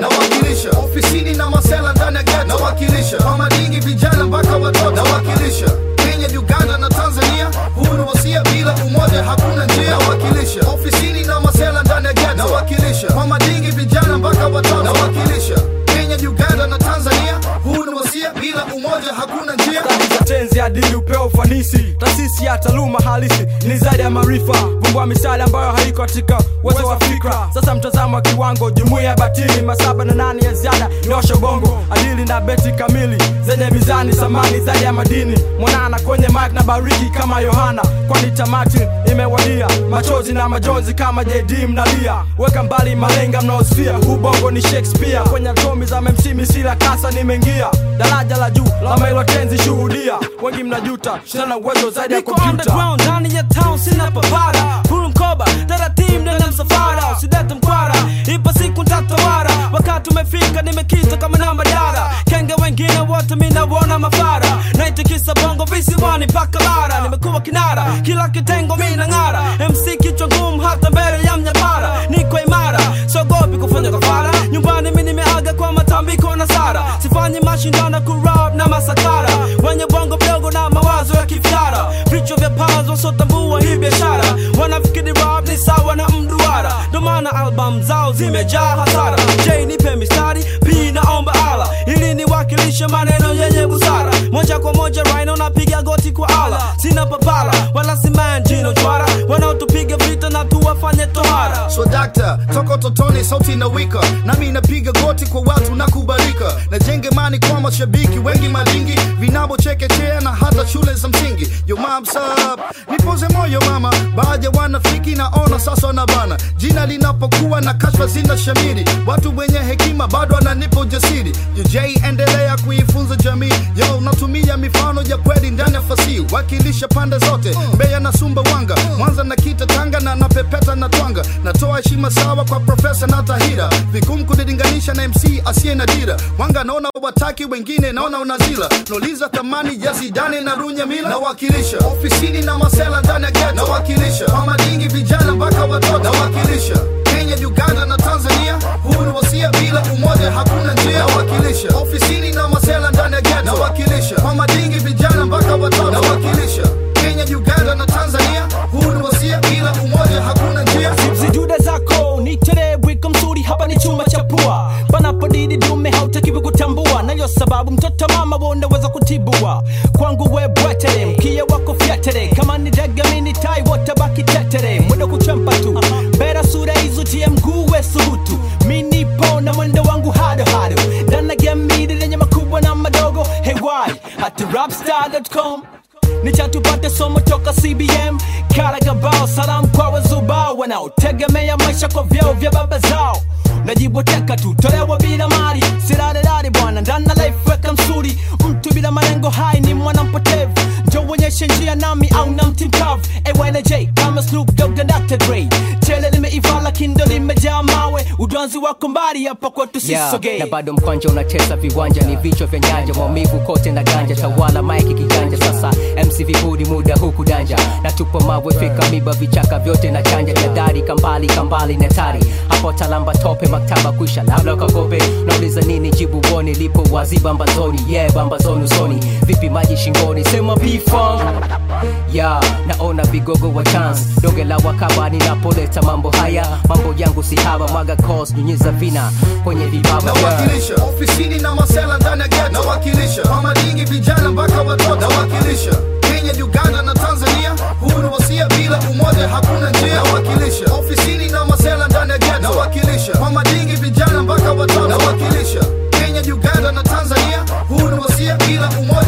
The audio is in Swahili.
nawakilisha. Ofisini ghetto. Vijana mpaka watoto. Nawakilisha. Kenya, Uganda na Tanzania. Tenzi upeo ufanisi. Taasisi ya taaluma halisi ni zaidi ya maarifa. Vumbua misali ambayo haiko katika uwezo wa fikra. Sasa mtazamo wa kiwango jumuiya ya batili masaba na nane ya ziada nyosha bongo. Adili na beti kamili zenye mizani samani zaidi ya madini. Mwanana kwenye mic na bariki kama yohana. Kwani tamati imewadia machozi na majonzi kama jd mnalia. Weka mbali malenga mnaosfia huu bongo ni shakespeare. Kwenye atomi za memsimi sila kasa nimeingia daraja la juu la mailo tenzi shuhudia wengi mnajuta. Shana uwezo zaidi ya kompyuta. underground ndani ya town sina papara. Huru mkoba taratibu ndani msafara. Usidete mkwara ipo siku ntatawara wakati umefika nimekita kama namba dara kenge wengine wote minawona mafara. Naitikisa bongo visiwani mpaka bara. Nimekuwa kinara kila kitengo mina ng'ara mc kichwa ngumu hata mbele ya mnyapara. Niko imara sogopi kufanya kafara. Nyumbani mi nimeaga kwa matambiko na sara. Sifanyi mashindano kurab na masakara. Wenye bongo ndo albamu zao zimejaa hasara. J nipe mistari? P naomba ala. Ili niwakilishe maneno yenye busara. Moja kwa moja rhino napiga goti kwa ala. Sina papala wala simanjino chwara. Wanaotupiga vita na tuwafanye tohara So dakta, toka totoni sauti na wika nami napiga goti kwa watu na kubalika najenge mani kwa mashabiki wengi malingi. Vinabo chekechea na hata shule za msingi. Yo mam sub nipoze moyo mama. Baadhi ya wanafiki naona sasa bana. Jina linapokuwa na kashfa zina shamiri watu wenye hekima bado ananipa ujasiri. UJ endelea kuifunza jamii. Yo natumia mifano ya kweli ndani ya fasihi. Wakilisha pande zote Mbeya na sumba wanga Mwanza na Kita Tanga na napepeta na twanga natoa heshima sawa kwa profesa na Tahira vigumu kunilinganisha na MC asiye na dira. Wanga naona wataki wengine naona unazila noliza thamani ya Zidane na Runya Mila nawakilisha. Ofisini na masela ndani ya ghetto. Nawakilisha. Kwa madingi vijana mpaka watoto. Nawakilisha nayo sababu mtoto mama wonaweza kutibua. Kwangu we bwetere mkie wako fyetere kama ni dagamini tai wote baki tetere. Mwendo kuchempa tu. Bera sura hizo tie mguu we subutu. Minipo na mwendo wangu hado hado ndana gemidi lenye makubwa na madogo. Hewai at rapstar.com nichatupate somo toka cbm karagabao salamu kwa wazubao wanaotegemea maisha kwa vyao vya baba zao. Najiboteka tu tolewa Shinji and Nami, I'm not too tough. And when I jay, I'm a snoop, don't get that. Ndo limejaa mawe udwanzi wako mbali hapa kwetu Yeah, sisogee na bado mkwanja unacheza viwanja ni vichwa vya nyanja maumivu kote na ganja tawala maiki kiganja. Sasa mc vihudi muda huku danja na tupo mawe fika miba vichaka vyote na chanja jadari kambali kambali netari. Hapo talamba tope maktaba kuisha labda ukakope. Nauliza nini jibu woni lipo wazi bambazoni yeah bambazoni usoni vipi maji shingoni sema pfong ya naona vigogo wa chance. Donge la wakaba ninapoleta mambo haya. Mambo yangu si haba mwaga cause nyunyiza vina kwenye vibaba. Nawakilisha. Ofisini na masela ndani ya geto nawakilisha. Mama nyingi vijana mpaka watoto. Nawakilisha. Kenya Uganda na Tanzania. Huru wasia bila umoja hakuna njia. Nawakilisha. Ofisini na masela ndani ya geto nawakilisha. Mama nyingi vijana mpaka watoto. Nawakilisha. Kenya Uganda na Tanzania. Huru wasia bila umoja